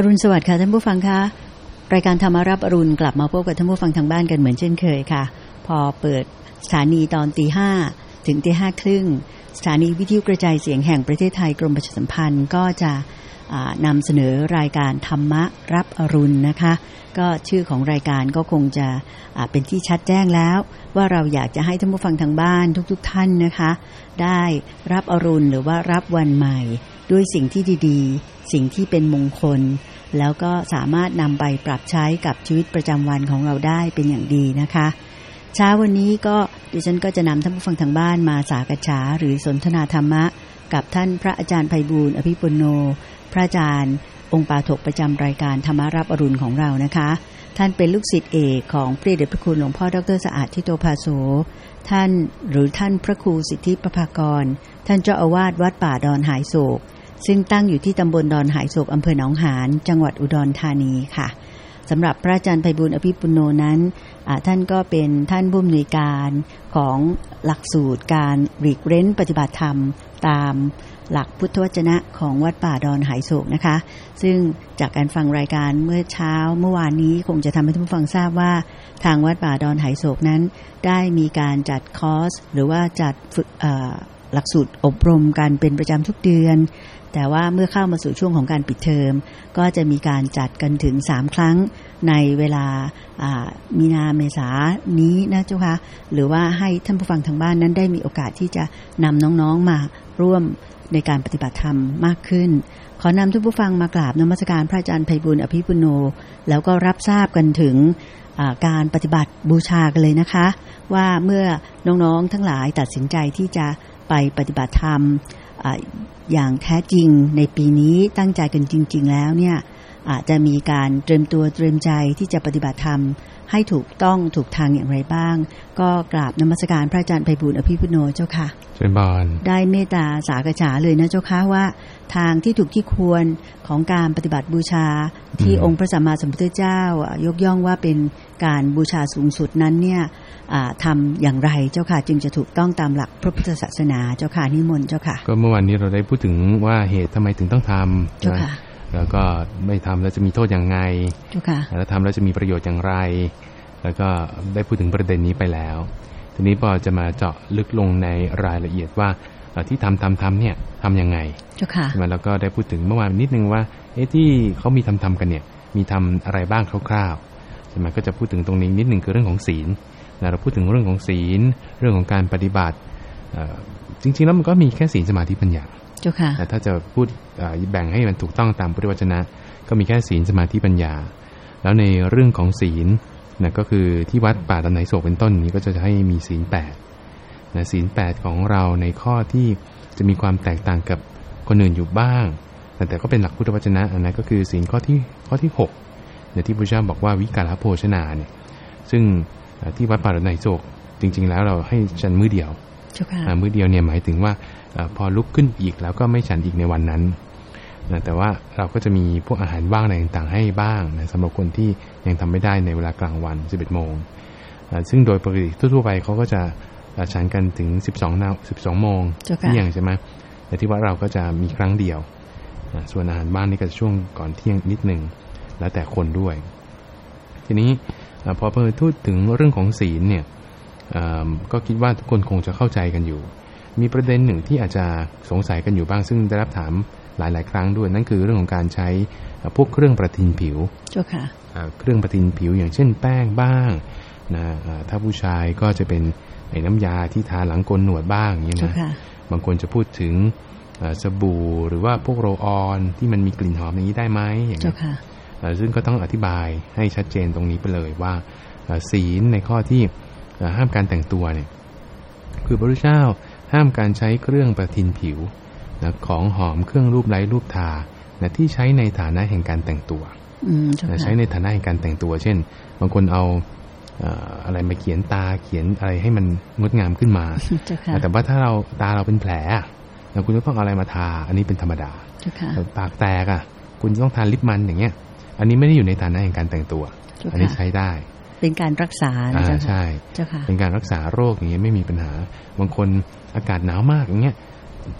อรุณสวัสดิ์ค่ะท่านผู้ฟังคะรายการธรรมารับอรุณกลับมาพบกับท่านผู้ฟังทางบ้านกันเหมือนเช่นเคยค่ะ พอเปิดสถานีตอนตีห้าถึงตีห้าครึ่งสถานีวิทยุกระจายเสียงแห่งประเทศไทยกรมประชาสัมพันธ์ก็จะนำเสนอรายการธรรมะรับอรุณนะคะ ก็ชื่อของรายการก็คงจะเป็นที่ชัดแจ้งแล้ว ว่าเราอยากจะให้ท่านผู้ฟังทางบ้านทุกๆทท่านนะคะ ได้รับอรุณหรือว่ารับวันใหม่ ด้วยสิ่งที่ดีๆ สิ่งที่เป็นมงคล แล้วก็สามารถนำไปปรับใช้กับชีวิตประจำวันของเราได้เป็นอย่างดีนะคะ เช้าวันนี้ก็ดิฉันก็จะนำท่านผู้ฟังทางบ้านมาสากฉาหรือสนทนาธรรมะ กับท่านพระอาจารย์ไพบูลอภิปุโน พระอาจารย์ องค์ปาถกประจำรายการธรรมารับอรุณของเรานะคะ ท่านเป็นลูกศิษย์เอกของพระเดชพระคุณหลวงพ่อดรสะอาดทิโตภาโสท่านหรือท่านพระครูสิทธิประภากร ท่านเจ้าอาวาสวัดป่าดอนหายโศก ซึ่งตั้งอยู่ที่ตำบลดอนหายโศกอำเภอหนองหานจังหวัดอุดรธานีค่ะสำหรับพระอาจารย์ไพบุญอภิปุโนนั้น ท่านก็เป็นท่านผู้อำนวยการของหลักสูตรการหลีกเร้นปฏิบัติธรรม ตามหลักพุทธวจนะของวัดป่าดอนหายโศกนะคะ ซึ่งจากการฟังรายการเมื่อเช้าเมื่อวานนี้คงจะทำให้ท่านผู้ฟังทราบว่า ทางวัดป่าดอนหายโศกนั้น ได้มีการจัดคอร์สหรือว่าจัดฝึกหลักสูตรอบรมกันเป็นประจำทุกเดือน แต่ว่าเมื่อเข้ามาสู่ช่วงของการปิดเทอม ก็จะมีการจัดกันถึงสามครั้งในเวลามีนาเมษานี้นะเจ้าคะหรือว่าให้ท่านผู้ฟังทางบ้านนั้นได้มีโอกาสที่จะนำน้องๆมาร่วมในการปฏิบัติธรรมมากขึ้น ขอนำทุกผู้ฟังมากราบนมัสการพระอาจารย์ไพบุญอภิปุโน แล้วก็รับทราบกันถึงการปฏิบัติบูชากันเลยนะคะ ว่าเมื่อน้องๆทั้งหลายตัดสินใจที่จะไปปฏิบัติธรรม อย่างแท้จริงในปีนี้ตั้งใจกันจริง ๆ แล้วเนี่ยอาจจะมีการเตรียมตัวเตรียมใจที่จะปฏิบัติธรรม ให้ถูกต้องถูกทางอย่างไรบ้าง ก็กราบนมัสการพระอาจารย์ไพบุญอภิพุโนเจ้าค่ะเชิญบานได้เมตตาสากฉาเลยนะเจ้าค่ะว่า ทางที่ถูกที่ควรของการปฏิบัติบูชา ที่องค์พระสัมมาสัมพุทธเจ้ายกย่องว่าเป็น การบูชาสูงสุดนั้นเนี่ยทำอย่างไรเจ้าค่ะ จึงจะถูกต้องตามหลักพระพุทธศาสนาเจ้าค่ะนิมนต์เจ้าค่ะ ก็เมื่อวานนี้เราได้พูดถึงว่าเหตุทำไมถึงต้องทำเจ้าค่ะแล้วก็ไม่ทำแล้วจะมีโทษอย่างไงเจ้าค่ะแล้วทำแล้วจะมีประโยชน์อย่างไร แล้วก็ได้พูดถึงประเด็นนี้ไปแล้ว ทีนี้พอจะมาเจาะลึกลงในรายละเอียดว่าที่ทำทำทำเนี่ยทํำยังไงเจ้าค่ะมาแล้วก็ได้พูดถึงเมื่อวานนิดนึงว่าเอ๊ะที่เขามีทำทำกันเนี่ยมีทำอะไรบ้างคร่าวๆ ใช่ไหมก็จะพูดถึงตรงนี้นิดหนึ่งคือเรื่องของศีลเราพูดถึงเรื่องของศีล เรื่องของการปฏิบัติจริง ๆ แล้วมันก็มีแค่ศีลสมาธิปัญญาแต่ถ้าจะพูดแบ่งให้มันถูกต้องตามพุทธวจนะ ก็มีแค่ศีลสมาธิปัญญา แล้วในเรื่องของศีลนะก็คือที่วัดป่าตำไหนโศกเป็นต้นนี้ก็จะให้มีศีลแปดนะศีลแปดของเราในข้อที่จะมีความแตกต่างกับคนอื่นอยู่บ้าง แต่แต่ก็เป็นหลักพุทธวจนะอันนั้นก็คือศีลข้อที่ข้อที่6 เนี่ยที่พระเจ้าบอกว่าวิกาลโภชนาเนี่ย ซึ่งที่วัดป่าในโศกจริง ๆ แล้วเราให้ฉันมือเดียวมือเดียวเนี่ยหมายถึงว่าพอลุกขึ้นอีกแล้วก็ไม่ฉันอีกในวันนั้นนะแต่ว่าเราก็จะมีพวกอาหารว่างอะไรต่างๆให้บ้างนะสำหรับคนที่ยังทำไม่ได้ในเวลากลางวัน 11 โมง ซึ่งโดยปกติทั่วๆไปเขาก็จะฉันกันถึง 12นา12 โมงเที่ยงใช่ไหมแต่ที่ว่าเราก็จะมีครั้งเดียว ส่วนอาหารบ้านนี่ก็ช่วงก่อนเที่ยงนิดหนึ่ง แล้วแต่คนด้วย ทีนี้พอเพิ่พูดถึงเรื่องของศีลเนี่ยก็คิดว่าทุกคนคงจะเข้าใจกันอยู่ มีประเด็นหนึ่งที่อาจจะสงสัยกันอยู่บ้าง ซึ่งได้รับถามหลาย ๆ ครั้งด้วย นั่นคือเรื่องของการใช้พวกเครื่องประทินผิวเจ้าค่ะเครื่องประทินผิวอย่างเช่นแป้งบ้างนะถ้าผู้ชายก็จะเป็นไอ้น้ำยาที่ทาหลังกลหนวดบ้างอย่างนี้นะบางคนจะพูดถึงสบู่หรือว่าพวกโรออนที่มันมีกลิ่นหอมอย่างนี้ได้ไหมอย่างนี้ ซึ่งก็ต้องอธิบายให้ชัดเจนตรงนี้ไปเลยว่าศีลในข้อที่ห้ามการแต่งตัวเนี่ยคือพระพุทธเจ้าห้ามการใช้เครื่องประทินผิวนะของหอมเครื่องรูปไร้รูปทานะที่ใช้ในฐานะแห่งการแต่งตัวใช้ในฐานะแห่งการแต่งตัว เช่น บางคนเอาอะไรมาเขียนตาเขียนอะไรให้มันงดงามขึ้นมา แต่ว่าถ้าเราตาเราเป็นแผลคุณก็ต้องเอาอะไรมาทา อันนี้เป็นธรรมดาปากแตกอะ คุณต้องทานลิปมันอย่างเงี้ย อันนี้ไม่ได้อยู่ในฐานะแห่งการแต่งตัว อันนี้ใช้ได้ เป็นการรักษาอ่าใช่เจ้าค่ะเป็นการรักษาโรคอย่างเงี้ยไม่มีปัญหา บางคนอากาศหนาวมากอย่างเงี้ย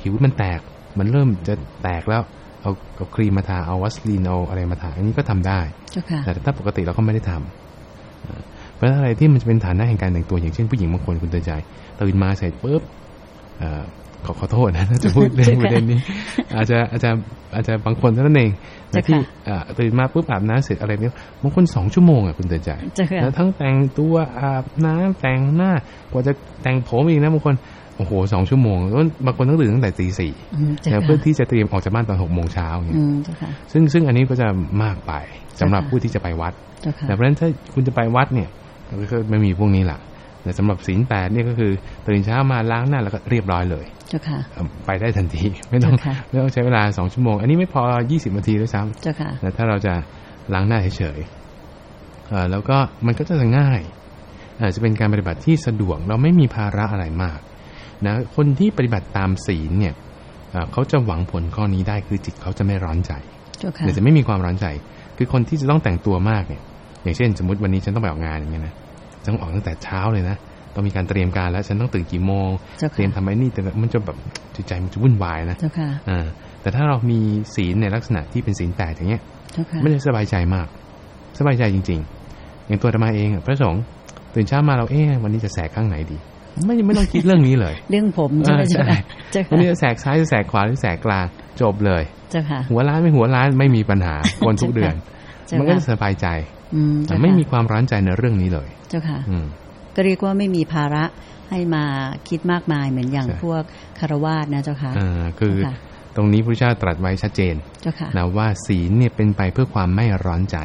ผิวมันแตกมันเริ่มจะแตกแล้วเอาเอาครีมมาทาเอาวัสลีนเอาอะไรมาทาอันนี้ก็ทำได้เจ้าค่ะแต่ถ้าปกติเราก็ไม่ได้ทำอ่าเพราะฉะนั้นอะไรที่มันจะเป็นฐานะแห่งการแต่งตัวอย่างเช่นผู้หญิงบางคนคุณเตือนใจตื่นมาเสร็จปุ๊บเอ่อ ขอขอโทษนะถ้าจะพูดเรื่องประเด็นนี้ อาจจะอาจจะอาจจะบางคนเท่านั้นเองนะที่เอ่อตื่นมาปุ๊บอาบน้ำเสร็จอะไรเนี่ยบางคนสองชั่วโมงอะคุณเตือนใจเจ้าค่ะแล้วทั้งแต่งตัวอาบน้ำแต่งหน้ากว่าจะแต่งผมอีกนะบางคนโอ้โหสองชั่วโมงแล้วบางคนต้องตื่นตั้งแต่ตีสี่อืมเจ้านะค่ะเพื่อที่จะเตรียมออกจากบ้านตอนหกโมงเช้าอย่างเงี้อืยมเจ้าค่ะซึ่งซึ่งอันนี้ก็จะมากไปสำหรับเจ้าค่ะผู้ที่จะไปวัดเจ้าค่ะแต่เพราะฉะนั้นถ้าคุณจะไปวัดเนี่ยก็ไม่มีพวกนี้แหละ แต่สำหรับศีลแปดเนี่ยก็คือตื่นเช้ามาล้างหน้าแล้วก็เรียบร้อยเลยเจ้าค่ะเอ่อไปได้ทันทีไม่ต้องเจ้าค่ะไม่ต้องใช้เวลาสองชั่วโมง อันนี้ไม่พอยี่สิบนาทีด้วยซ้เจ้าค่ะำแต่ถ้าเราจะล้างหน้าเฉยๆเอ่อแล้วก็มันก็จะง่ายอาจจะเป็นการปฏิบัติที่สะดวกเราไม่มีภาระอะไรมากนะคนที่ปฏิบัติตามศีลเนี่ยเอ่อเขาจะหวังผลข้อนี้ได้คือจิตเขาจะไม่ร้อนใจเจ้าค่ะเดี๋ยวจะไม่มีความร้อนใจ คือคนที่จะต้องแต่งตัวมากเนี่ย อย่างเช่น สมมติวันนี้ฉันต้องไปออกงานอย่างเงี้ยนะ ต้องออกตั้งแต่เช้าเลยนะต้องมีการเตรียมการแล้วฉันต้องตื่นกี่โมงเจ้าเตรียมค่ะทำไอ้นี่แต่มันจะแบบจิตใจมันจะวุ่นวายนะเจ้าค่ะอ่าแต่ถ้าเรามีศีลในลักษณะที่เป็นศีลแปดอย่างเงี้ยเจ้าค่ะไม่ได้สบายใจมาก สบายใจจริง ๆ อย่างตัวธรรมาเองอะพระสงฆ์ตื่นเช้ามาเราเอ๊ะวันนี้จะแสกข้างไหนดี ไม่ไม่ต้องคิดเรื่องนี้เลย เรื่องผมใช่ไหมอ่าเจ้าใช่ค่ะเจ้าวันค่ะนี้จะแสกซ้ายจะแสกขวาหรือแสกกลางจบเลยเจ้าค่ะหัวล้านไม่หัวล้านไม่มีปัญหาวนทุกเดือนเจ้ามันก็ค่ะจะสบายใจ อืมแต่เจ้าค่ะไม่มีความร้อนใจในเรื่องนี้เลย เจ้าค่ะอืมก็เรียกว่าไม่มีภาระให้มาคิดมากมายเหมือนอย่างใช่พวกคารวาสนะเจ้าค่ะอ่าคือเจ้าค่ะตรงนี้พระเจ้าตรัสไว้ชัดเจนเจ้าค่ะนะว่าศีลเนี่ยเป็นไปเพื่อความไม่ร้อนใจ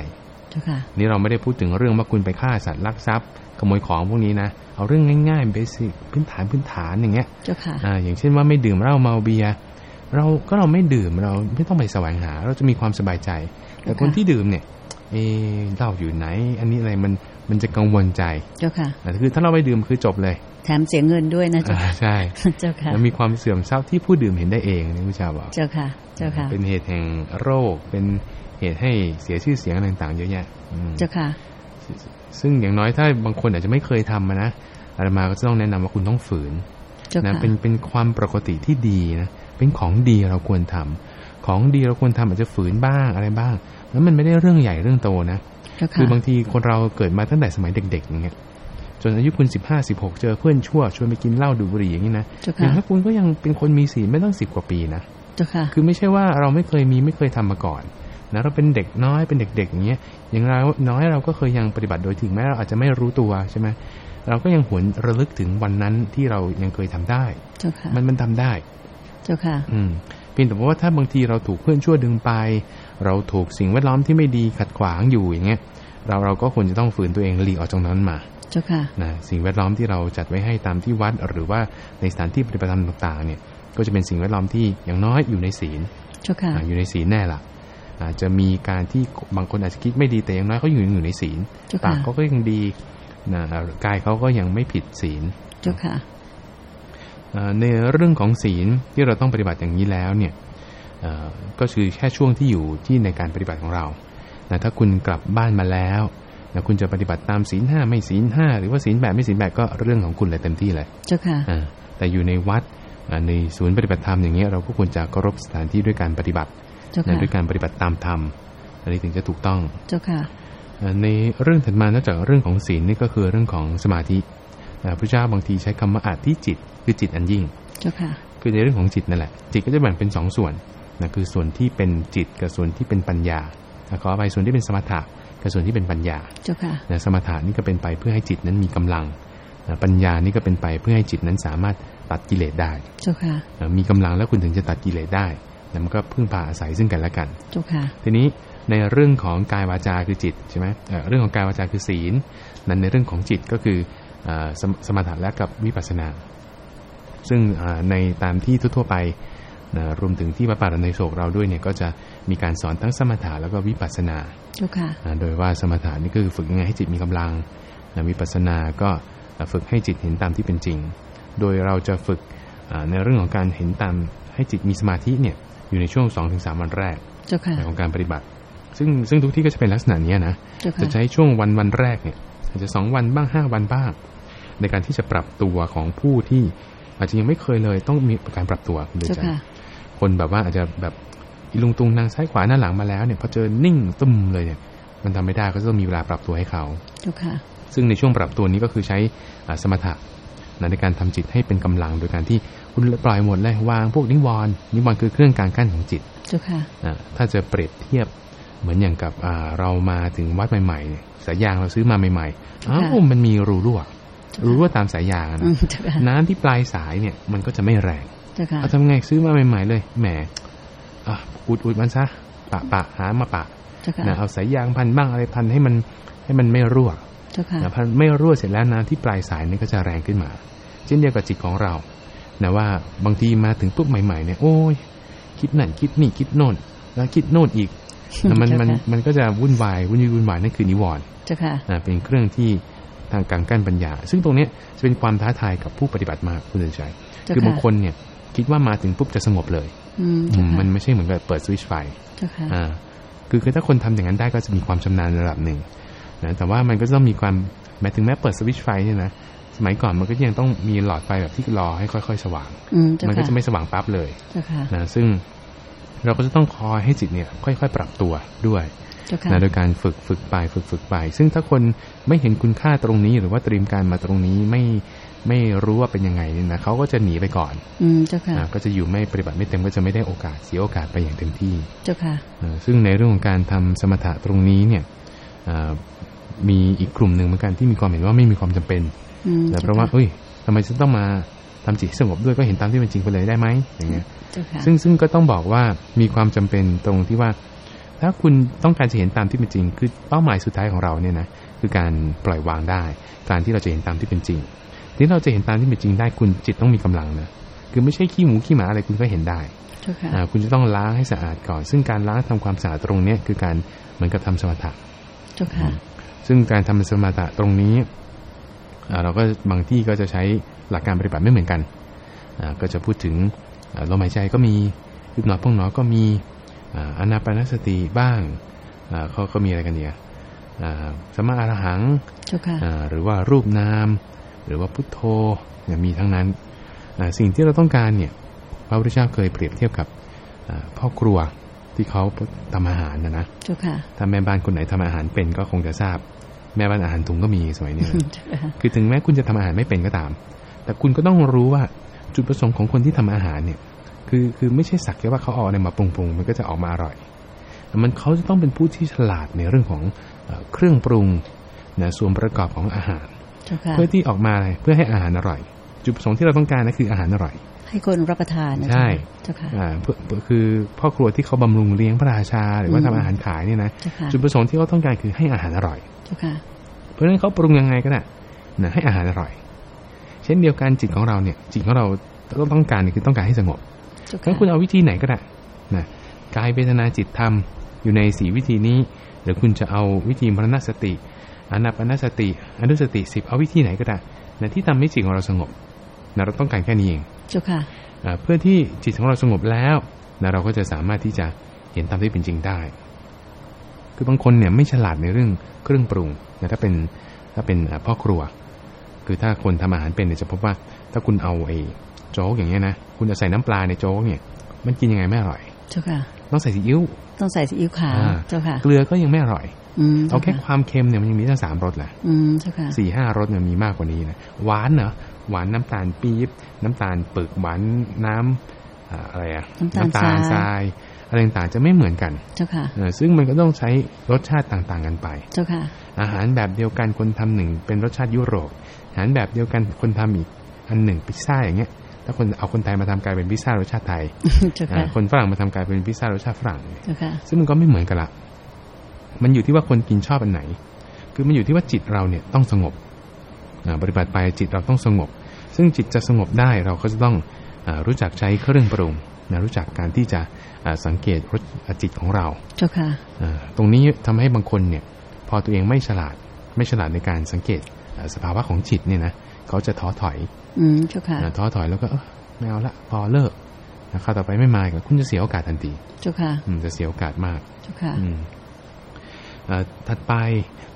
เจ้าค่ะนี่เราไม่ได้พูดถึงเรื่องว่าคุณไปฆ่าสัตว์ลักทรัพย์ ขโมยของพวกนี้นะเอาเรื่องง่ายๆเบสิกพื้นฐานพื้นฐานอย่างเงี้ยเจ้าค่ะอ่าอย่างเช่นว่าไม่ดื่มเหล้าเมาเบียร์เราก็เราไม่ดื่มเราไม่ต้องไปแสวงหา เราจะมีความสบายใจ แต่คนค่ะที่ดื่มเนี่ย เออเหล้าอยู่ไหน อันนี้อะไรมันมันจะกังวลใจ เจ้าค่ะอ่าคือถ้าเราไม่ดื่มคือจบเลย แถมเสียเงินด้วยนะเจ้าอ่าใช่เจ้าค่ะแล้วมีความเสื่อมเศร้าที่ผู้ดื่มเห็นได้เองนี่พระเจ้าบอกเจ้าค่ะ เจ้าค่ะ เป็นเหตุแห่งโรค เป็นเหตุให้เสียชื่อเสียงอะไรต่างๆ เยอะแยะอืมเจ้าค่ะ ซึ่งอย่างน้อยถ้าบางคนอาจจะไม่เคยทำมานะอาตมาก็จะต้องแนะนำว่าคุณต้องฝืนเจ้านะค่ะเป็นเป็นความปกติที่ดีนะเป็นของดีเราควรทำของดีเราควรทำอาจจะฝืนบ้างอะไรบ้าง แล้วมันไม่ได้เรื่องใหญ่เรื่องโตนะเจ้าค่ะคือบางทีคนเราเกิดมาตั้งแต่สมัยเด็กๆอย่างเงี้ยจนอายุคุณสิบห้าสิบหกเจอเพื่อนชั่วชวนไปกินเหล้าดูดบุหรี่อย่างนี้นะเจ้าอย่างค่ะถ้าคุณก็ยังเป็นคนมีศีลไม่ต้องสิบกว่าปีนะเจ้าค่ะคือไม่ใช่ว่าเราไม่เคยมีไม่เคยทำมาก่อนนะเราเป็นเด็กน้อยเป็นเด็กๆอย่างเงี้ยอย่างเราน้อยเราก็เคยยังปฏิบัติโดยถึงแม้เราอาจจะไม่รู้ตัวใช่ไหมเราก็ยังหวนระลึกถึงวันนั้นที่เรายังเคยทำได้เจ้าค่ะมันมันทำได้ เจ้าค่ะ อืมเพียงแต่ว่าถ้าบางทีเราถูกเพื่อนชั่วดึงไป เราถูกสิ่งแวดล้อมที่ไม่ดีขัดขวางอยู่อย่างเงี้ยเราเราก็ควรจะต้องฝืนตัวเองหลีกออกจากนั้นมาเจ้าค่ะนะสิ่งแวดล้อมที่เราจัดไว้ให้ตามที่วัด หรือว่าในสถานที่ปฏิบัติธรรมต่างๆเนี่ยก็จะเป็นสิ่งแวดล้อมที่อย่างน้อยอยู่ในศีลเจ้าค่ะอ่าอยู่ในศีลแน่ละอาจจะมีการที่บางคนอาจจะคิดไม่ดีแต่อย่างน้อยเขาอยู่อยู่ในศีลเจ้าปาค่ะกเขาก็ยังดีนะกายเขาก็ยังไม่ผิดศีลเจ้าค่ะอ่าในเรื่องของศีลที่เราต้องปฏิบัติอย่างนี้แล้วเนี่ยเอ่อ ก็คือแค่ช่วงที่อยู่ที่ในการปฏิบัติของเรานะถ้าคุณกลับบ้านมาแล้วนะคุณจะปฏิบัติตามศีลห้าไม่ศีลห้าหรือว่าศีลแปดไม่ศีลแปดก็เรื่องของคุณเลยเต็มที่เลยเจ้าค่ะอ่าแต่อยู่ในวัดอ่าในศูนย์ปฏิบัติธรรมอย่างเงี้ยเราก็ควรจะเคารพสถานที่ด้วยการปฏิบัติเจ้านะค่ะด้วยการปฏิบัติตามธรรมอันนี้ถึงจะถูกต้องเจ้าค่ะเอ่อในเรื่องถัดมานอกจากเรื่องของศีลนี่ก็คือเรื่องของสมาธิอ่าพระเจ้าบางทีใช้คำว่าอาธิจิตคือจิตอันยิ่งเจ้าค่ะคือในเรื่องของจิตนั่นแหละจิตก็จะแบ่งเป็นสองส่วน นะคือส่วนที่เป็นจิตกับส่วนที่เป็นปัญญานะขอไปส่วนที่เป็นสมถะกับส่วนที่เป็นปัญญาเจ้าค่ะนะสมถะนี่ก็เป็นไปเพื่อให้จิตนั้นมีกำลังนะปัญญานี่ก็เป็นไปเพื่อให้จิตนั้นสามารถตัดกิเลสได้เจ้าค่ะนะมีกำลังแล้วคุณถึงจะตัดกิเลสได้นะมันก็พึ่งพาอาศัยซึ่งกันและกันเจ้าค่ะทีนี้ในเรื่องของกายวาจาคือจิตใช่ไหมเอ่อเรื่องของกายวาจาคือศีลนั้นในเรื่องของจิตก็คือเอ่อสมสมถะและกับวิปัสสนา ซึ่งอ่าในตามที่ทั่วๆไป นะรวมถึงที่วัดป่าดอนในโศกเราด้วยเนี่ยก็จะมีการสอนทั้งสมถะแล้วก็วิปัสสนาเจ้าค่ะอ่าโดยว่าสมถะนี่ก็คือฝึกยังไงให้จิตมีกำลังนะวิปัสสนาก็อ่าฝึกให้จิตเห็นตามที่เป็นจริง โดยเราจะฝึกอ่าในเรื่องของการเห็นตามให้จิตมีสมาธิเนี่ยอยู่ในช่วง 2-3 วันแรกเจ้าค่ะของการปฏิบัติ ซึ่งซึ่งทุกที่ก็จะเป็นลักษณะนี้นะเจ้าจะค่ะใช้ช่วงวันวันแรกเนี่ยอาจจะสองวันบ้างห้าวันบ้าง ในการที่จะปรับตัวของผู้ที่อาจจะยังไม่เคยเลยต้องมีการปรับตัวคุณเดเจ้าช ค่ะคนแบบว่าอาจจะแบบอีลุงตุงนางซ้ายขวาหน้าหลังมาแล้วเนี่ยพอเจอนิ่งตุ้มเลยเนี่ย มันทำไม่ได้ก็ต้องมีเวลาปรับตัวให้เขาเจ้าค่ะซึ่งในช่วงปรับตัวนี้ก็คือใช้อ่าสมถะนะในการทำจิตให้เป็นกำลัง โดยการที่คุณปล่อยหมดเลยวางพวกนิวรณ์นิวรณ์คือเครื่องกลางกั้นของจิตเจ้าค่ะอ่าถ้าจะเปรียบเทียบเหมือนอย่างกับอ่าเรามาถึงวัดใหม่ๆเนี่ยสายยางเราซื้อมาใหม่ๆอ้าวค่ะมันมีรูรั่วรูรั่วตามสายยางอะอืนะมเจ้าค่ะน้ำที่ปลายสายเนี่ยมันก็จะไม่แรง เจ้าค่ะเอาทำไงซื้อมาใหม่ๆเลยแหมอะอุดอุดมันซะปะปะหามาปะเจ้าค่ะนะเอาสายยางพันบ้างอะไรพันให้มันให้มันไม่รั่วเจ้าค่ะนะพันไม่รั่วเสร็จแล้วน้ำที่ปลายสายนี่ก็จะแรงขึ้นมา เช่นเดียวกับจิตของเรานะว่าบางทีมาถึงปุ๊บใหม่ๆเนี่ยโอ้ยคิดนั่นคิดนี่คิดโน่นแล้วคิดโน่นอีกนะมันมันมันก็จะวุ่นวายวุ่นวุ่นวุ่นวายนั่นคือนิวรณ์เจ้าค่ะนะเป็นเครื่องที่ทางกลางกั้นปัญญา ซึ่งตรงเนี้ยจะเป็นความท้าทายกับผู้ปฏิบัติมากคุณเดินใจเจ้าคือบางค่ะคนเนี่ย คิดว่ามาถึงปุ๊บจะสงบเลยอืมอืเจ้ามค่ะมันไม่ใช่เหมือนกับเปิดสวิตช์ไฟเจ้าค่ะอ่าคือคือถ้าคนทำอย่างนั้นได้ก็จะมีความชำนาญระดับหนึ่งนะแต่ว่ามันก็ต้องมีความแม้ถึงแม้เปิดสวิตช์ไฟเนี่ยนะสมัยก่อนมันก็ยังต้องมีหลอดไฟแบบที่รอให้ค่อย ๆ สว่างอืมเจ้ามันก็ค่ะจะไม่สว่างปั๊บเลยเจ้าค่ะนะซึ่งเราก็จะต้องคอยให้จิตเนี่ย ค่อย ๆ ปรับตัวด้วยเจ้าค่ะนะโดยการฝึกฝึกไปฝึกฝึกไป ซึ่งถ้าคนไม่เห็นคุณค่าตรงนี้หรือว่าเตรียมการมาตรงนี้ไม่ ไม่รู้ว่าเป็นยังไงเนี่ยนะเขาก็จะหนีไปก่อน อืมเจ้าค่ะนะก็จะอยู่ไม่ปฏิบัติไม่เต็มก็จะไม่ได้โอกาสเสียโอกาสไปอย่างเต็มที่ เจ้าค่ะเอ่อซึ่งในเรื่องของการทำสมถะตรงนี้เนี่ยเอ่อมีอีกกลุ่มหนึ่งเหมือนกันที่มีความเห็นว่าไม่มีความจำเป็นอืมแต่จ้เพราะว่าเอ้ยทำไมจะต้องมาทำจิตให้สงบด้วยก็เห็นตามที่เป็นจริงไปเลยได้ไหมอย่างเงี้ยเจ้าค่ะซึ่งซึ่งก็ต้องบอกว่ามีความจำเป็นตรงที่ว่า ถ้าคุณต้องการจะเห็นตามที่เป็นจริง คือเป้าหมายสุดท้ายของเราเนี่ยนะคือการปล่อยวางได้ การที่เราจะเห็นตามที่เป็นจริง ที่เราจะเห็นตามที่เป็นจริงได้คุณจิตต้องมีกำลังนะคือไม่ใช่ขี้หมูขี้หมาอะไรคุณก็เห็นได้เจ้าค่ะอ่าคุณจะต้องล้างให้สะอาดก่อน ซึ่งการล้างทำความสะอาดตรงเนี้ยคือการเหมือนกับทำสมถะเจ้าค่ะซึ่งการทำสมถะตรงนี้อ่าเราก็บางที่ก็จะใช้หลักการปฏิบัติไม่เหมือนกันอ่าก็จะพูดถึงอ่าลมหายใจก็มียุบหนอพองหนอก็มีอ่าอนาปานสติบ้างอ่าเขาก็มีอะไรกันเนี่ยอ่าสมมาอรหังเจ้าค่ะอ่าหรือว่ารูปนาม หรือว่าพุทโธเนี่ยมีทั้งนั้นอ่าสิ่งที่เราต้องการเนี่ยพระพุทธเจ้าเคยเปรียบเทียบกับอ่าพ่อครัวที่เขาทำอาหารนะนะเจ้าค่ะถ้าแม่บ้านคนไหนทำอาหารเป็นก็คงจะทราบ แม่บ้านอาหารถุงก็มีสมัยนี้นะเจ้าค่ะคือถึงแม้คุณจะทำอาหารไม่เป็นก็ตาม แต่คุณก็ต้องรู้ว่าจุดประสงค์ของคนที่ทำอาหารเนี่ย คือคือไม่ใช่สักแค่ว่าเขาเอาอะไรมาปรุงปรุงๆมันก็จะออกมาอร่อย มันเขาจะต้องเป็นผู้ที่ฉลาดในเรื่องของเอ่อเครื่องปรุงนะส่วนประกอบของอาหาร เจ้าค่ะเพื่อที่ออกมาอะไรเพื่อให้อาหารอร่อย จุดประสงค์ที่เราต้องการนะคืออาหารอร่อย ให้คนรับประทานนะใช่เจ้าค่ะอ่าเพื่อเพื่อคือพ่อครัวที่เขาบำรุงเลี้ยงพระราชา หรือว่าอืมทำอาหารขายเนี่ยนะเจ้าค่ะจุดประสงค์ที่เขาต้องการคือให้อาหารอร่อยเจ้าค่ะเพราะฉะนั้นเขาปรุงยังไงก็ได้นะให้อาหารอร่อย เช่นเดียวกันจิตของเราเนี่ยจิตของเราต้องต้องการเนี่ยคือต้องการให้สงบเจ้างั้ค่ะนคุณเอาวิธีไหนก็ได้นะกายเวทนาจิตธรรมอยู่ในสีวิธีนี้หรือคุณจะเอาวิธีมรณสติ อนาปานสติ อนุสติสิบเอาวิธีไหนก็ได้นะที่ทำให้จิตของเราสงบนะเราต้องการแค่นี้เองเจ้าค่ะอ่าเพื่อที่จิตของเราสงบแล้วนะเราก็จะสามารถที่จะเห็นตามที่เป็นจริงได้ คือบางคนเนี่ยไม่ฉลาดในเรื่องเครื่องปรุงนะถ้าเป็นถ้าเป็นอ่าพ่อครัว คือถ้าคนทำอาหารเป็นเนี่ยจะพบว่า ถ้าคุณเอาไอ้โจ๊กอย่างเงี้ยนะคุณจะใส่น้ำปลาในโจ๊กเนี่ย มันกินยังไงไม่อร่อย เจ้าค่ะ ต้องใส่ซีอิ๊วต้องใส่ซีอิ๊วขาวอ่าเจ้าค่ะ เกลือก็ยังไม่อร่อยอืม เอาแค่จ้ความเค็มเนี่ยมันยังมีตั้งสามรสแหละอืมเจ้าค่ะสี่ห้ารสเนี่ยมีมากกว่านี้นะหวานเนอะหวานน้ำตาลปี๊บน้ำตาลปึกหวานน้ำอ่าอะไรอะน้ำตาลทรายอะไรต่างๆจะไม่เหมือนกัน เจ้าค่ะเออซึ่งมันก็ต้องใช้รสชาติต่างๆกันไป เจ้าค่ะ อาหารแบบเดียวกันคนทำหนึ่งเป็นรสชาติยุโรป อาหารแบบเดียวกันคนทำอีกอันหนึ่งพิซซ่าอย่างเงี้ย ถ้าคนเอาคนไทยมาทำกลายเป็นพิซซ่ารสชาติไทยเจ้าอ่าค่ะคนฝรั่งมาทำกลายเป็นพิซซ่ารสชาติฝรั่งเจ้าค่ะซึ่งมันก็ไม่เหมือนกันละ มันอยู่ที่ว่าคนกินชอบอันไหน คือมันอยู่ที่ว่าจิตเราเนี่ยต้องสงบอ่าปฏิบัติไปจิตเราต้องสงบ ซึ่งจิตจะสงบได้เราก็จะต้องอารู้จักใช้เครื่องปรุงนะรู้จักการที่จะอ่าสังเกตรสจิตของเราเจ้าค่ะอ่าตรงนี้ทำให้บางคนเนี่ย พอตัวเองไม่ฉลาดไม่ฉลาดในการสังเกตอ่าสภาวะของจิตเนี่ยนะเขาจะท้อถอย อืมเจ้าค่ะอ่าท้อถอยแล้วก็เอ้อไม่เอาละพอเลิกนะคราวต่อไปไม่มาอีกแล้วคุณจะเสียโอกาสทันทีเจ้าค่ะอืมจะเสียโอกาสมากเจ้าค่ะอืมเอ่อ ถัดไป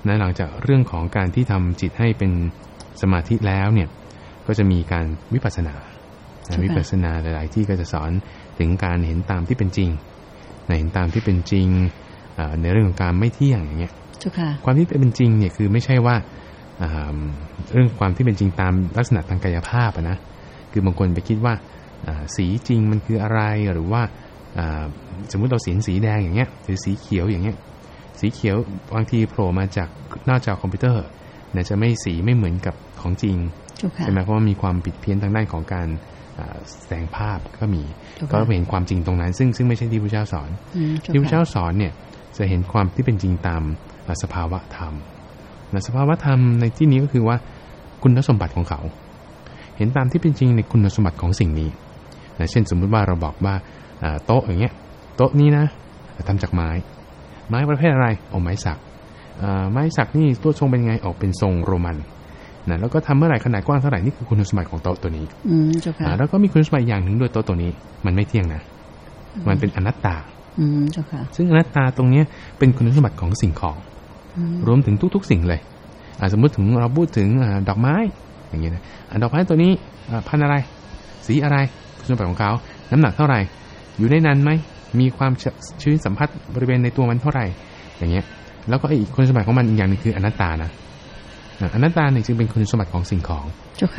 นะหลังจากเรื่องของการที่ทำจิตให้เป็นสมาธิแล้วเนี่ยก็จะมีการวิปัสสนานะใช่ค่ะวิปัสสนาหลาย ๆ ที่ก็จะสอนถึงการเห็นตามที่เป็นจริงเห็นตามที่เป็นจริงในเรื่องของการไม่เที่ยงอย่างเงี้ยความที่เป็นจริงเนี่ยคือไม่ใช่ว่าเรื่องความที่เป็นจริงตามลักษณะทางกายภาพนะคือบางคนไปคิดว่าสีจริงมันคืออะไรหรือว่าสมมุติเราสีสีแดงอย่างเงี้ยหรือสีเขียวอย่างเงี้ย สีเขียวบางทีโผล่มาจากหน้าจอคอมพิวเตอร์เนี่ยจะไม่สีไม่เหมือนกับของจริงใช่ไหมเพราะว่ามีความผิดเพี้ยนทางด้านของการแสดงภาพก็มี ก็เห็นความจริงตรงนั้น ซึ่งซึ่งไม่ใช่ที่พระเจ้าสอน ที่พระเจ้าสอนเนี่ยจะเห็นความที่เป็นจริงตามสภาวะธรรมสภาวะธรรมในที่นี้ก็คือว่าคุณสมบัติของเขา เห็นตามที่เป็นจริงในคุณสมบัติของสิ่งนี้นะเช่นสมมุติว่าเราบอกว่าโต๊ะอย่างเงี้ยโต๊ะนี้นะทำจากไม้ ไม้ประเภทอะไรออกไม้สักไม้สักนี่ตัวทรงเป็นไงออกเป็นทรงโรมันนะแล้วก็ทำเมื่อไหร่ขนาดกว้างเท่าไหร่นี่คือคุณสมบัติของโต๊ะตัวนี้อืมจ้าค่ะแล้วก็มีคุณสมบัติอย่างหนึ่งด้วยโต๊ะตัวนี้ มันไม่เที่ยงนะมันเป็นอนัตตา อืมเจ้าค่ะ ซึ่งอนัตตาตรงเนี้ยเป็นคุณสมบัติของสิ่งของ รวมถึงทุก ๆ สิ่งเลยสมมติถึงเราพูดถึงดอกไม้อย่างเงี้ยนะดอกไม้ตัวนี้พันอะไร สีอะไรคุณสมบัติของเขาน้ำหนักเท่าไหร่ อยู่ได้นานไหม มีความชื้นสัมผัสบริเวณในตัวมันเท่าไหร่ อย่างเงี้ย แล้วก็อีกคุณสมบัติของมันอีกอย่างนึงคืออนัตตานะอนัตตาเนี่ยจึงเป็นคุณสมบัติของสิ่งของ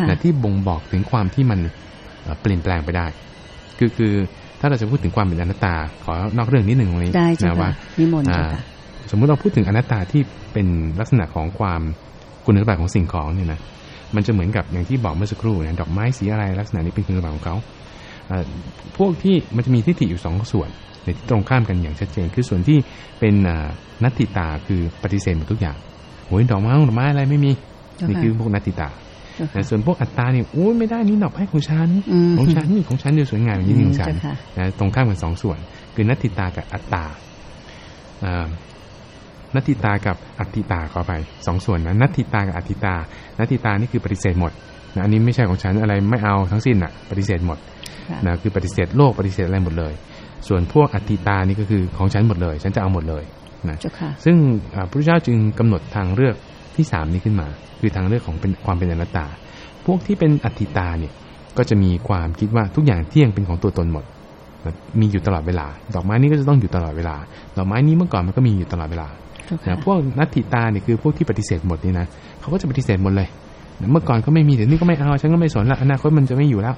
นะที่บ่งบอกถึงความที่มันเปลี่ยนแปลงไปได้ คือคือถ้าเราจะพูดถึงความเป็นอนัตตา ขอนอกเรื่องนิดหนึ่งตรงนี้นะว่าสมมุติเราพูดถึงอนัตตาที่เป็นลักษณะของความคุณสมบัติของสิ่งของเนี่ยนะมันจะเหมือนกับอย่างที่บอกเมื่อสักครู่นะดอกไม้สีอะไรลักษณะนี้เป็นคุณสมบัติของเขา พวกที่มันจะมีทิฏฐิอยู่สองส่วนในที่ตรงข้ามกันอย่างชัดเจน คือส่วนที่เป็นนัตติตาคือปฏิเสธหมดทุกอย่างโอ้ยดอกไม้ดอกไม้อะไรไม่มีนี่คือพวกนัตติตาแต่ส่วนพวกอัตตาเนี่ยโอ้ยไม่ได้นี่ดอกไม้ของฉันของฉันนี่ของฉันเดียวสวยงามอย่างนี้ของฉันนะตรงข้ามกันสองส่วน คือนัตติตากับอัตตานัตติตากับอัตติตาขอไปสองส่วนนะนัตติตากับอัตติตานัตติตานี่คือปฏิเสธหมดนะอันนี้ไม่ใช่ของฉันอะไรไม่เอาทั้งสิ้นอะ ปฏิเสธหมด นะคือปฏิเสธโลกปฏิเสธอะไรหมดเลย ส่วนพวกอัตติตานี่ก็คือของฉันหมดเลย ฉันจะเอาหมดเลยนะซึ่งพระพุทธเจ้าจึงกำหนดทางเลือกที่สามนี้ขึ้นมา คือทางเลือกของเป็นความเป็นอนัตตา พวกที่เป็นอัตติตาเนี่ยก็จะมีความคิดว่าทุกอย่างเที่ยงเป็นของตัวตนหมดมีอยู่ตลอดเวลา ดอกไม้นี้ก็จะต้องอยู่ตลอดเวลา ดอกไม้นี้เมื่อก่อนมันก็มีอยู่ตลอดเวลานะพวกนัตติตาเนี่ยคือพวกที่ปฏิเสธหมดนี่นะเขาก็จะปฏิเสธหมดเลย เมื่อก่อนก็ไม่มีเดี๋ยวนี้ก็ไม่เอาฉันก็ไม่สนละอนาคตมันจะไม่อยู่แล้ว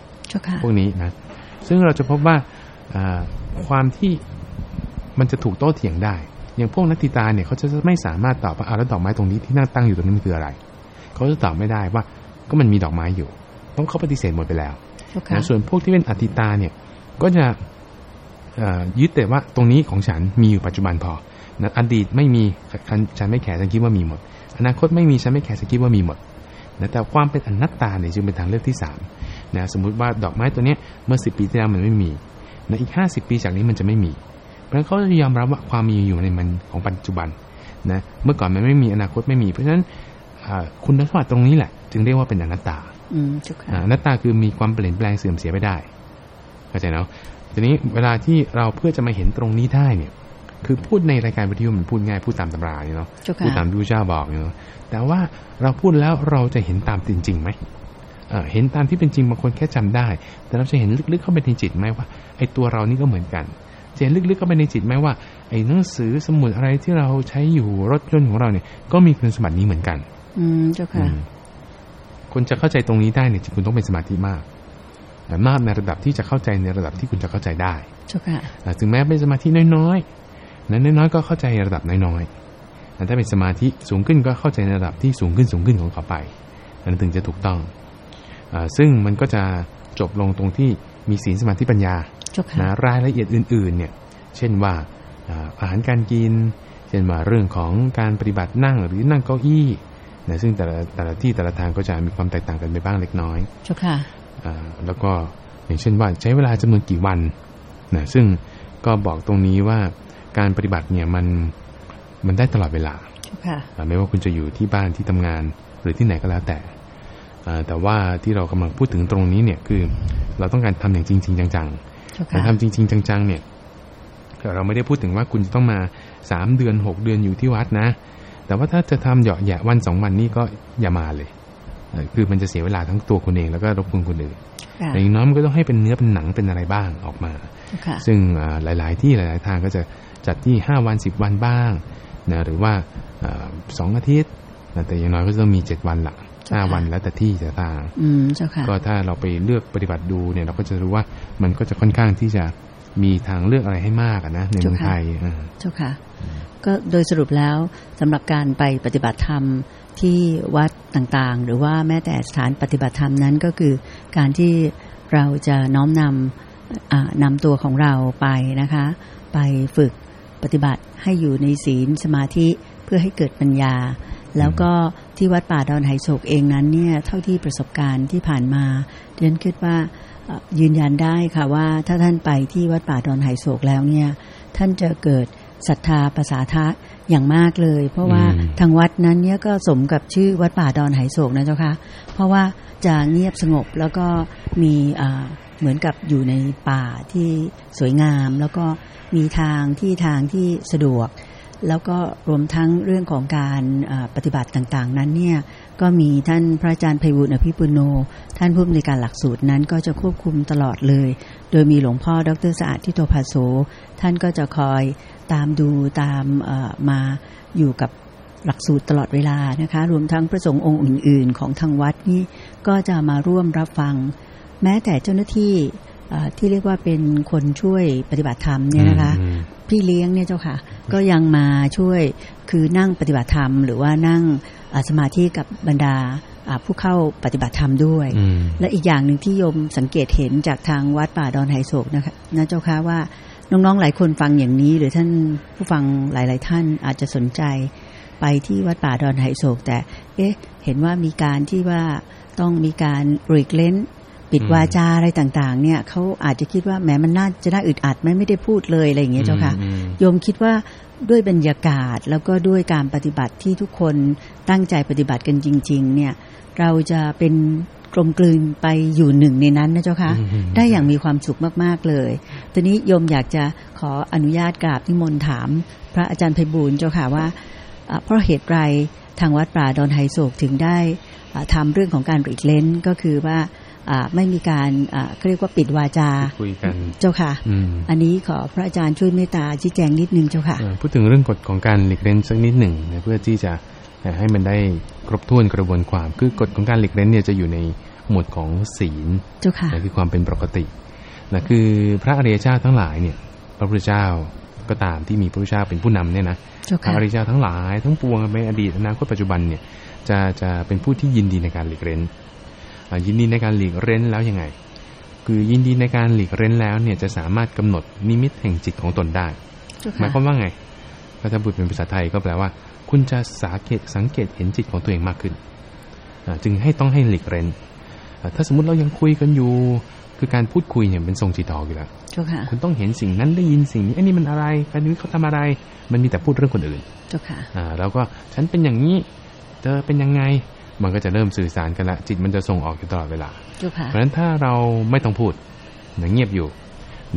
พวกนี้นะซึ่งเราจะพบว่าความที่มันจะถูกโต้เถียงได้ อย่างพวกนักติตาเนี่ยเขาจะไม่สามารถตอบว่าเอาแล้วดอกไม้ตรงนี้ที่นั่งตั้งอยู่ตรงนี้มันคืออะไร เขาจะตอบไม่ได้ว่าก็มันมีดอกไม้อยู่ เพราะเขาปฏิเสธหมดไปแล้วนะส่วนพวกที่เป็นอติตาเนี่ยก็จะยึดแต่ว่าตรงนี้ของฉันมีอยู่ปัจจุบันพอนะอดีตไม่มีฉันไม่แคร์ฉันคิดว่ามีหมด อนาคตไม่มีฉันไม่แคร์ฉันคิดว่ามีหมด นะแต่ความเป็นอนัตตาเนี่ยจึงเป็นทางเลือกที่สามนะสมมุติว่าดอกไม้ตัวนี้เมื่อสิปีที่แล้วมันไม่มีนะอีกห้าสิบปีจากนี้มันจะไม่มี เพราะฉะนั้นเขาจะยอมรับว่าความมีอยู่ในมันของปัจจุบันนะเมื่อก่อนมันไม่มีอนาคตไม่มี เพราะฉะนั้นคุณสมบัติตรงนี้แหละ จึงเรียกว่าเป็นอนัตตาอนัตตาคือมีความเปลี่ยนแปลงเสื่อมเสียไปได้เข้าใจเนาะทีนี้เวลาที่เราเพื่อจะมาเห็นตรงนี้ได้เนี่ย คือพูดในรายการวิทยุมันพูดง่ายพูดตามตำราเนาะพูดตามดูเจ้าบอกเนาะแต่ว่าเราพูดแล้วเราจะเห็นตามจริงๆไหมเห็นตามที่เป็นจริงบางคนแค่จำได้ แต่เราจะเห็นลึกๆเข้าไปในจิตไหมว่าไอ้ตัวเรานี่ก็เหมือนกันจะเห็นลึกๆเข้าไปในจิตไหมว่าไอ้หนังสือสมุดอะไรที่เราใช้อยู่รถยนต์ของเราเนี่ยก็มีคุณสมบัตินี้เหมือนกัน อืมเจ้าค่ะคนจะเข้าใจตรงนี้ได้เนี่ยจริงคุณต้องเป็นสมาธิมากมากในระดับที่จะเข้าใจในระดับที่คุณจะเข้าใจได้เจ้าค่ะถึงแม้เป็นสมาธิน้อยๆ นั้นน้อยๆก็เข้าใจในระดับน้อยๆแต่ถ้าเป็นสมาธิสูงขึ้นก็เข้าใจในระดับที่สูงขึ้นสูงขึ้นของเขาไปนั้นถึงจะถูกต้องซึ่งมันก็จะจบลงตรงที่มีศีลสมาธิปัญญานะรายละเอียดอื่นๆเนี่ยเช่นว่าอาหารการกิน เช่นว่าเรื่องของการปฏิบัตินั่งหรือนั่งเก้าอี้นะซึ่งแต่ละแต่ละที่แต่ละทางก็จะมีความแตกต่างกันไปบ้างเล็กน้อยเจ้าค่ะแล้วก็อย่างเช่นว่าใช้เวลาจำนวนกี่วันนะซึ่งก็บอกตรงนี้ว่า การปฏิบัติเนี่ยมันมันได้ตลอดเวลาไม่ว่าคุณจะอยู่ที่บ้านที่ทำงานหรือที่ไหนก็แล้วแต่แต่ว่าที่เรากำลังพูดถึงตรงนี้เนี่ยคือ เราต้องการทำอย่างจริง ๆ จังๆการทำจริง ๆ จังๆ เนี่ยเราไม่ได้พูดถึงว่าคุณจะต้องมาสามเดือนหกเดือนอยู่ที่วัดนะ แต่ว่าถ้าจะทำเหยาะแยะวันสองวันนี้ก็อย่ามาเลยเอ่อ คือมันจะเสียเวลาทั้งตัวคนเองแล้วก็รบกวนคนอื่นค่ะแต่อย่างน้อยมันก็ต้องให้เป็นเนื้อเป็นหนังเป็นอะไรบ้างออกมาค่ะซึ่งอ่าหลาย ๆ ที่หลาย ๆ ทางก็จะจัดที่ 5 วัน 10 วันบ้างนะหรือว่าอ่าสองอาทิตย์นะแต่อย่างน้อยก็จะต้องมี 7 วันละห้าวันแล้วแต่ที่แต่ทางอืมเจ้าค่ะก็ถ้าเราไปเลือกปฏิบัติดูเนี่ยเราก็จะรู้ว่ามันก็จะค่อนข้างที่จะมีทางเลือกอะไรให้มากอะนะในเมืองไทยอ่าเจ้าค่ะ ก็โดยสรุปแล้วสำหรับการไปปฏิบัติธรรม ที่วัดต่างๆ หรือว่าแม้แต่สถานปฏิบัติธรรมนั้นก็คือการที่เราจะน้อมนำนำตัวของเราไปนะคะ ไปฝึกปฏิบัติให้อยู่ในศีลสมาธิเพื่อให้เกิดปัญญา แล้วก็ที่วัดป่าดอนไหโศกเองนั้นเนี่ยเท่าที่ประสบการณ์ที่ผ่านมาเรียนคิดว่ายืนยันได้ค่ะว่าถ้าท่านไปที่วัดป่าดอนไหโศกแล้วเนี่ยท่านจะเกิดศรัทธาประสาทะ อย่างมากเลย เพราะว่าอืมทางวัดนั้นเนี่ยก็สมกับชื่อวัดป่าดอนไหโศกนะเจ้าค่ะเพราะว่าจะเงียบสงบแล้วก็มีอ่าเหมือนกับอยู่ในป่าที่สวยงาม แล้วก็มีทางที่ทางที่สะดวก แล้วก็รวมทั้งเรื่องของการอ่าปฏิบัติต่างๆ นั้นเนี่ยก็มีท่านพระอาจารย์ไพบุญอภิปุโน ท่านผู้อำนวยการหลักสูตรนั้นก็จะควบคุมตลอดเลย โดยมีหลวงพ่อดรสะอาดทิโตภาโสท่านก็จะคอย ตามดูตามเอ่อมาอยู่กับหลักสูตรตลอดเวลานะคะ รวมทั้งพระสงฆ์องค์อื่น ๆ ของทางวัดนี่ก็จะมาร่วมรับฟัง แม้แต่เจ้าหน้าที่เอ่อที่เรียกว่าเป็นคนช่วยปฏิบัติธรรมเนี่ยนะคะอืมพี่เลี้ยงเนี่ยเจ้าค่ะ ก็ยังมาช่วยคือนั่งปฏิบัติธรรม หรือว่านั่งอ่าสมาธิกับบรรดาอ่าผู้เข้าปฏิบัติธรรมด้วยอืมและอีกอย่างหนึ่งที่โยมสังเกตเห็นจากทางวัดป่าดอนไหโศกนะคะนะเจ้าค่ะว่า น้องๆหลายคนฟังอย่างนี้ หรือท่านผู้ฟังหลาย ๆ ท่านอาจจะสนใจไปที่วัดป่าดอนไหโศก แต่ เอ๊ะ เห็นว่ามีการที่ว่าต้องมีการปลีกเล้นปิดอืมวาจาอะไรต่างๆ เนี่ยเขาอาจจะคิดว่าแหมมันน่าจะน่าอึดอัดไหมไม่ได้พูดเลยอะไรอย่างเงี้ยเจ้าค่ะอืมโยมคิดว่าด้วยบรรยากาศแล้วก็ด้วยการปฏิบัติที่ทุกคนตั้งใจปฏิบัติกันจริง ๆ เนี่ยเราจะเป็น กลมกลืนไปอยู่หนึ่งในนั้นนะเจ้าคะอืมได้อย่างมีความสุขมากๆเลยตอนนี้โยมอยากจะขออนุญาตกราบนิมนต์ถาม พระอาจารย์ไพบูลย์เจ้าค่ะว่าอ่าเพราะเหตุไรทางวัดป่าดอนไฮโศกถึงได้อ่าทำเรื่องของการหลีกเล้นก็คือว่าอ่าไม่มีการอ่าเขาเรียกว่าปิดวาจาคุยกันเจ้าค่ะอืมอันนี้ขอพระอาจารย์ช่วยเมตตาชี้แจงนิดนึงเจ้าค่ะเอ่อพูดถึงเรื่องกฎของการหลีกเล่นสักนิดหนึ่งนะเพื่อที่จะเอ่อ ให้มันได้ครบถ้วนกระบวนความ คือกฎของการหลีกเล่นเนี่ยจะอยู่ในหมวดของศีลเจ้าค่ะนะคือความเป็นปกตินะคือพระอริยเจ้าทั้งหลายเนี่ย พระพุทธเจ้าก็ตามที่มีพระพุทธเจ้าเป็นผู้นำเนี่ยนะเจ้าพระค่ะอริยเจ้าทั้งหลายทั้งปวงในอดีตอนาคตปัจจุบันเนี่ยจะจะเป็นผู้ที่ยินดีในการหลีกเล่นอ่ายินดีในการหลีกเล่นแล้วยังไง คือยินดีในการหลีกเล่นแล้วเนี่ยจะสามารถกำหนดนิมิตแห่งจิตของตนได้เจ้าหมายค่ะความว่าไงถ้าจะพูดเป็นภาษาไทยก็แปลว่า คุณจะสังเกตสังเกตเห็นจิตของตัวเองมากขึ้นอ่าจึงให้ต้องให้หลีกเล่นอ่าถ้าสมมติเรายังคุยกันอยู่ คือการพูดคุยเนี่ยเป็นทรงจิตออกอยู่แล้วเจ้าค่ะคุณต้องเห็นสิ่งนั้นได้ยินสิ่งนี้ไอ้นี่มันอะไรอันนี้เขาทำอะไร มันมีแต่พูดเรื่องคนอื่นเจ้าค่ะอ่าแล้วก็ฉันเป็นอย่างนี้เธอเป็นยังไงมันก็จะเริ่มสื่อสารกันละจิตมันจะส่งออกอยู่ตลอดเวลาเจ้าค่ะเพราะฉะนั้นถ้าเราไม่ต้องพูดนะเงียบอยู่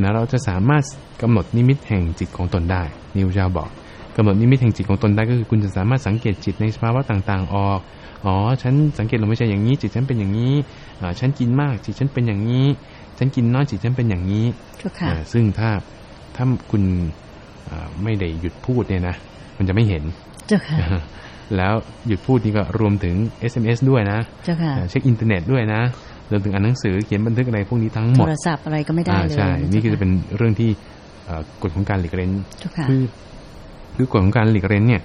นะเราจะสามารถกำหนดนิมิตแห่งจิตของตนได้ นิวเจ้าบอก กำหนดนิมิตแห่งจิตของตนได้ก็คือคุณจะสามารถสังเกตจิตในสภาวะต่างๆ ออก อ๋อ ฉันสังเกตลงไม่ใช่อย่างนี้ จิตฉันเป็นอย่างนี้อ่าฉันกินมาก จิตฉันเป็นอย่างนี้ ฉันกินน้อยจิตฉันเป็นอย่างนี้เจ้าค่ะอ่าซึ่งถ้าถ้าคุณอ่าไม่ได้หยุดพูดเนี่ยนะมันจะไม่เห็นเจ้าค่ะแล้วหยุดพูดนี่ก็รวมถึง SMS ด้วยนะเจ้าค่ะอ่าเช็คอินเทอร์เน็ตด้วยนะรวมถึงอ่านหนังสือเขียนบันทึกอะไรพวกนี้ทั้งหโทมดรศัพท์อะไรก็ไม่ได้อ่าเลยใช่ นี่คือจะจ้าเป็นเรื่องที่เอ่อกฎของการหลีกเล่นเจ้าค่ะคือ คือกฎของการหลีกเล่นเนี่ย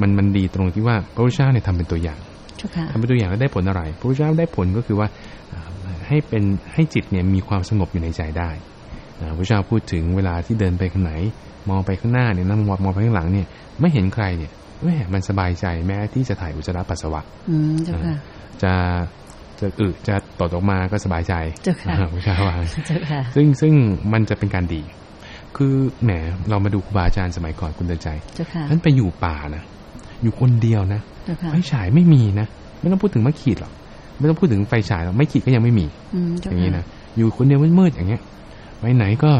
มันมันดีตรงที่ว่าพระพุทธเจ้าเนี่ยทำเป็นตัวอย่างเจ้าค่ะทำเป็นตัวอย่างแล้วได้ผลอะไร พระพุทธเจ้าได้ผลก็คือว่าอ่าให้เป็นให้จิตเนี่ยมีความสงบอยู่ในใจได้อ่าพระพุทธเจ้าพูดถึงเวลาที่เดินไปข้างไหน มองไปข้างหน้าเนี่ยนั่งมองมองไปข้างหลังเนี่ยไม่เห็นใครเนี่ยแม่มันสบายใจแม้ที่จะถ่ายอุจจาระปัสสาวะอืมเจ้าค่ะจะจะอึจะตดออกมาก็สบายใจเจ้าค่ะอ่พระเจ้าว่าเจ้าค่ะซึ่งซึ่งมันจะเป็นการดี คือแหมเรามาดูครูบาอาจารย์สมัยก่อนคุณเดินใจเจ้าค่ะท่านไปอยู่ป่านะอยู่คนเดียวนะเจ้าค่ะไฟฉายไม่มีนะไม่ต้องพูดถึงมะขีดหรอกไม่ต้องพูดถึงไฟฉายหรอกไม่ขีดก็ยังไม่มีอืมเจ้าอย่างนี้ค่ะนะอยู่คนเดียวมืดๆอย่างเงี้ยไปไหนก็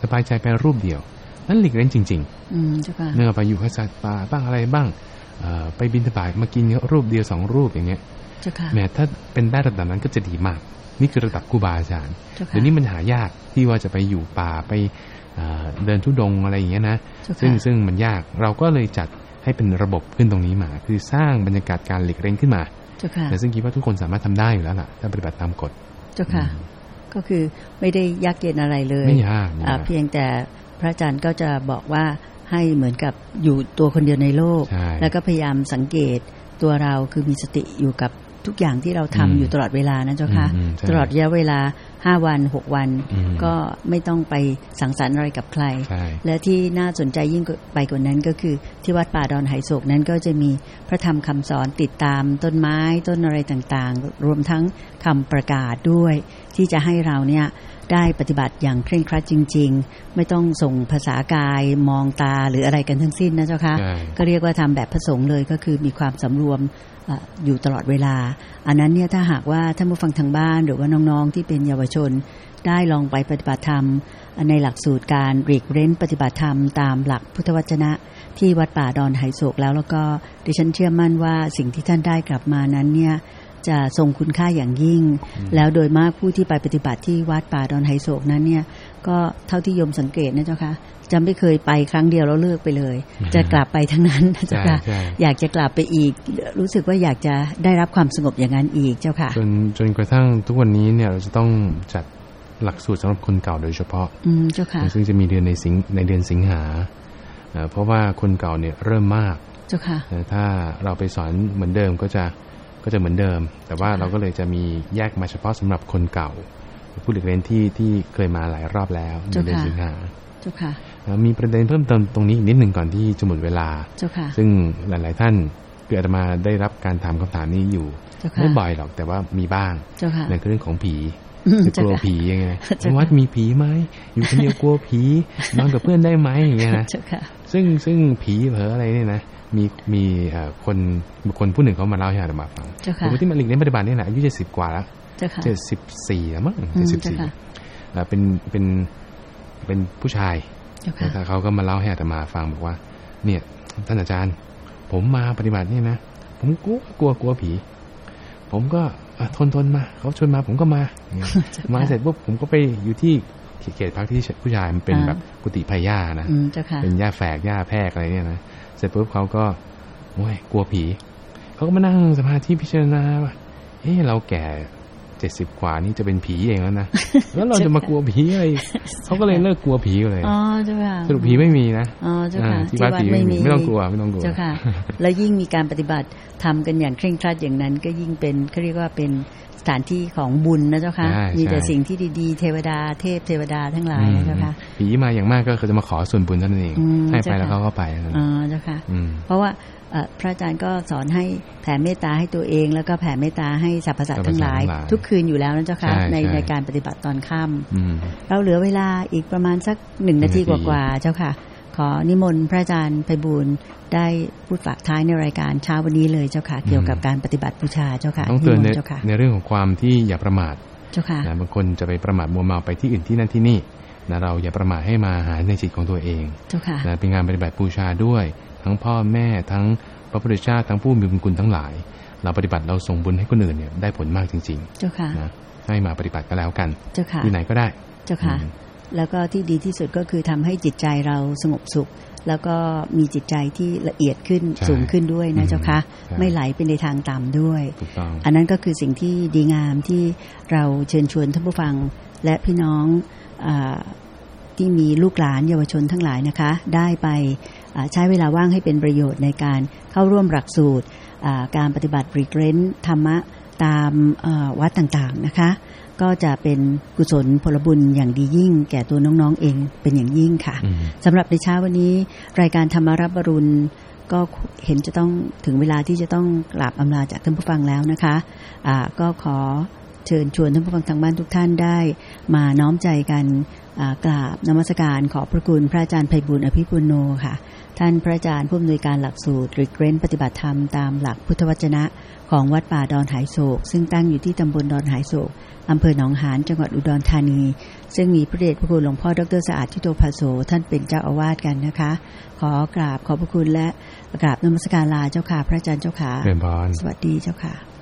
สบายใจไปรูปเดียว นั่นหลีกเล่นจริงอืมเจ้าค่ะๆเนื้อไปอยู่กับสัตว์ป่าบ้างอะไรบ้างเอ่อไปบินทบาทมากินรูปเดียวสองรูปอย่างเงี้ยเจ้าค่ะแม้ถ้าเป็นได้ระดับนั้นก็จะดีมาก นี่คือระดับครูบาอาจารย์เจ้าค่ะเดี๋ยวนี้มันหายากที่ว่าจะไปอยู่ป่าไป เอ่อเดินทุดงค์อะไรอย่างเงี้ยนะเจ้าซึ่งค่ะซึ่งมันยากเราก็เลยจัดให้เป็นระบบขึ้นตรงนี้มา คือสร้างบรรยากาศการหลีกเล่นขึ้นมาเจ้าค่ะแต่ซึ่งคิดว่าทุกคนสามารถทำได้อยู่แล้วล่ะ ถ้าปฏิบัติตามกฎเจ้าค่ะ ก็คือไม่ได้ยากเย็นอะไรเลยไม่ยากไม่อ่ายากเพียงแต่พระอาจารย์ก็จะบอกว่าให้เหมือนกับอยู่ตัวคนเดียวในโลกใช่แล้วก็พยายามสังเกตตัวเราคือมีสติอยู่กับทุกอย่างที่เราทำอืมอยู่ตลอดเวลานะเจ้าค่ะอืมใช่ตลอดระยะเวลา ห้าวันหกวันอืมก็ไม่ต้องไปสังสรรค์อะไรกับใครใช่และที่น่าสนใจยิ่งไปกว่านั้นก็คือที่วัดป่าดอนไหโศกนั้นก็จะมีพระธรรมคำสอนติดตามต้นไม้ต้นอะไรต่างๆ รวมทั้งคำประกาศด้วย ที่จะให้เราเนี่ย ได้ปฏิบัติอย่างเคร่งครัดจริง ๆ ไม่ต้องส่งภาษากายมองตาหรืออะไรกันทั้งสิ้นนะเจ้าคะใช่ก็เรียกว่าทำแบบผสงเลยก็คือมีความสำรวมเอออยู่ตลอดเวลา อันนั้นเนี่ยถ้าหากว่าท่านผู้ฟังทางบ้านหรือว่าน้องๆที่เป็นเยาวชนได้ลองไปปฏิบัติธรรม ในหลักสูตรการหลีกเร้นปฏิบัติธรรมตามหลักพุทธวจนะที่วัดป่าดอนไหโศกแล้วแล้วก็ดิฉันเชื่อมั่นว่าสิ่งที่ท่านได้กลับมานั้นเนี่ย จะทรงคุณค่าอย่างยิ่ง แล้วโดยมากผู้ที่ไปปฏิบัติที่วัดป่าดอนไหโศกนั้นเนี่ย ก็เท่าที่โยมสังเกตนะเจ้าค่ะจะไม่เคยไปครั้งเดียวแล้วเลิกไปเลย จะกลับไปทั้งนั้นนะเจ้าค่ะใช่ใช่อยากจะกลับไปอีก รู้สึกว่าอยากจะได้รับความสงบอย่างนั้นอีกเจ้าค่ะ จนจนกระทั่งทุกวันนี้เนี่ยเราจะต้องจัดหลักสูตรสำหรับคนเก่าโดยเฉพาะ อืมเจ้าค่ะ ซึ่งจะมีเดือนในสิงในเดือนสิงหาเอ่อเพราะว่าคนเก่าเนี่ยเริ่มมาก เจ้าค่ะแต่ถ้าเราไปสอนเหมือนเดิมก็จะ ก็จะเหมือนเดิม แต่ว่าเราก็เลยจะมีแยกมาเฉพาะสำหรับคนเก่า ผู้หลีกเล่นที่ที่เคยมาหลายรอบแล้วในเจ้าเดือนค่ะสิงหาเจ้าค่ะเอ่อมีประเด็นเพิ่มเติมตรงนี้อีกนิดหนึ่งก่อนที่จะหมดเวลาเจ้าค่ะซึ่งหลาย ๆ ท่านคืออาตมาได้รับการถามคำถามนี้อยู่เจ้าค่ะไม่บ่อยหรอกแต่ว่ามีบ้างเจ้าค่ะนั่นคือเรื่องของผีอืมจะกลัวเจ้าค่ะผียังไงเจ้าค่ะวัดมีผีไหมอยู่คนเดียวกลัวผีนอนกับเพื่อนได้ไหมอย่างเงี้ยนะเจ้าค่ะซึ่งซึ่งผีเผลออะไรเนี่ยนะ มีมีเอ่อคนบุคคลผู้หนึ่งเขามาเล่าให้อาตมาฟังเจ้าค่ะปกติมาหลีกเล่นปฏิบัติเนี่ยแหละอายุเจ็ดสิบกว่าแล้วเจ้าค่ะเจ็ดสิบสี่แล้วมั้งอืเจ็มดสิบเจ้าสี่ค่ะเป็นเป็นเป็นผู้ชายเจ้าค่ะแล้วเขาก็มาเล่าให้อาตมาฟังบอกว่า เนี่ย ท่านอาจารย์ ผมมาปฏิบัติเนี่ยนะผมกลัวกลัวกลัวผี ผมก็อะทนทนมาเขาชวนมาผมก็มาอย่างเงี้ยเจ้าค่ะมาเสร็จปุ๊บผมก็ไปอยู่ที่เขตพักที่ผู้ชายมันเป็นอ่าแบบกุฏิพายานะอืมเจ้าค่ะเป็นหญ้าแฝกหญ้าแพรกอะไรเนี่ยนะ เสร็จปุ๊บเขาก็โอ้ยกลัวผี เขาก็มานั่งสมาธิพิจารณาว่าเฮ้เราแก่เจ็ดสิบกว่านี่จะเป็นผีเองแล้วนะแล้วเราจะมากลัวผีอะไรอีกเขาก็เลยเลิกกลัวผีเลยอ๋อเจ้าค่ะสรุปผีไม่มีนะอ๋อเจ้าค่ะอ่าที่วัดผีไม่มีไม่ต้องกลัวไม่ต้องกลัวเจ้าค่ะ แล้วยิ่งมีการปฏิบัติทำกันอย่างเคร่งครัดอย่างนั้น ก็ยิ่งเป็นเขาเรียกว่าเป็น สถานที่ของบุญนะเจ้าค่ะใช่มีแต่ใช่สิ่งที่ดีๆ เทวดาเทพเทวดาทั้งหลายนะเจ้าค่ะผีมาอย่างมากก็คือจะมาขอส่วนบุญเท่านั้นเองอืมให้ไปเจ้าค่ะแล้วเขาก็ไปนั่นอ๋อเจ้าค่ะอืมเพราะว่าเอ่อพระอาจารย์ก็สอนให้แผ่เมตตาให้ตัวเอง แล้วก็แผ่เมตตาให้สรรพสัตว์ทั้งหลายสรรพสัตว์ทั้งหลายทุกคืนอยู่แล้วนะเจ้าค่ะใช่ในใช่ในการปฏิบัติตอนค่ำอืมเราเหลือเวลาอีกประมาณสักหนึ่งนาทีหนึ่งนาทีกว่าๆเจ้าค่ะ ขอนิมนต์พระอาจารย์ไพบูลย์ได้พูดฝากท้ายในรายการเช้าวันนี้เลยเจ้าค่ะ เกี่ยวกับการปฏิบัติบูชาเจ้าค่ะต้องเตือนมในต์เจ้าค่ะในเรื่องของความที่อย่าประมาทเจ้าค่ะนะบางคนจะไปประมาทมัวเมาไปที่อื่นที่นั่นที่นี่นะเราอย่าประมาทให้มาหาในจิตของตัวเองเจ้าค่ะนะเป็นงานปฏิบัติบูชาด้วย ทั้งพ่อแม่ทั้งพระพุทธเจ้าทั้งผู้มีบุญคุณทั้งหลาย เราปฏิบัติเราส่งบุญให้คนอื่นเนี่ยได้ผลมากจริงเจ้าค่ะๆนะให้มาปฏิบัติก็แล้วกันเจ้าค่ะที่ไหนก็ได้ เจ้าค่ะอืม แล้วก็ที่ดีที่สุดก็คือทำให้จิตใจเราสงบสุข แล้วก็มีจิตใจที่ละเอียดขึ้นใช่สูงขึ้นด้วยนะเจ้าค่ะใช่ไม่ไหลเป็นในทางต่ำด้วยถูกต้องอันนั้นก็คือสิ่งที่ดีงามที่เราเชิญชวนท่านผู้ฟังและพี่น้องอาที่มีลูกหลานเยาวชนทั้งหลายนะคะ ได้ไปอ่าใช้เวลาว่างให้เป็นประโยชน์ในการเข้าร่วมหลักสูตรอ่าการปฏิบัติรีเกรนธรรมะตามอ่าวัดต่างๆนะคะ ก็จะเป็นกุศลผลบุญอย่างดียิ่ง แก่ตัวน้องๆเองเป็นอย่างยิ่งค่ะอืมสำหรับในเช้าวันนี้ รายการธรรมารับอรุณก็เห็นจะต้องถึงเวลาที่จะต้องกราบอำลาจากท่านผู้ฟังแล้วนะคะะก็ขอเชิญชวนท่านผู้ฟังทางบ้านทุกท่านได้ มาน้อมใจกันกราบนมัสการขอพระคุณพระอาจารย์ไพบุญอภิปุโนค่ะ ท่านพระอาจารย์ผู้อำนวยการหลักสูตรหรือเกรนปฏิบัติธรรมตามหลักพุทธวจนะของวัดป่าดอนหายโศก ซึ่งตั้งอยู่ที่ตำบลดอนหายโศก อำเภอหนองหานจังหวัดอุดรธานี ซึ่งมีพระเดชพระคุณหลวงพ่อดรสะอาดทิโตภาโสท่านเป็นเจ้าอาวาสกันนะคะ ขอกราบขอบพระคุณและกราบนมัสการลาเจ้าค่ะพระอาจารย์เจ้าค่ะเป็นพรสวัสดีเจ้าค่ะ